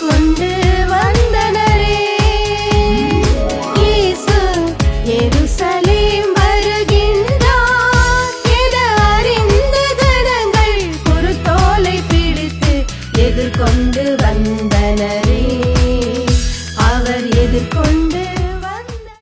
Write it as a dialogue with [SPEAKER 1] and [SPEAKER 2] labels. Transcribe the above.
[SPEAKER 1] கொண்டு வந்தனரே. இயேசு எருசலேம் வருகின்றார் என அறிந்த ஜனங்கள் குருத்தோலை வந்தனரே.